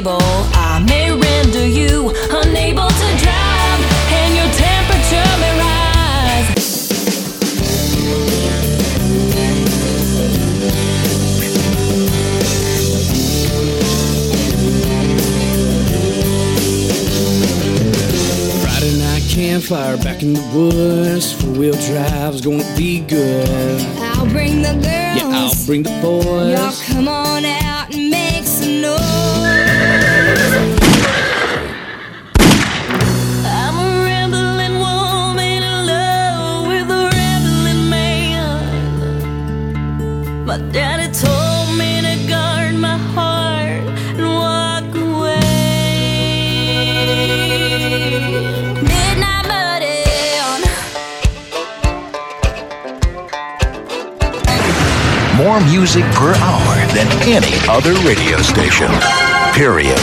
may render you unable to drive, and your temperature may rise. Friday night campfire back in the woods. Four wheel drive's gonna be good. I'll bring the girls. Yeah, I'll bring the boys. Y'all come on out man. Daddy told me to guard my heart and walk away. Midnight More music per hour than any other radio station. Period.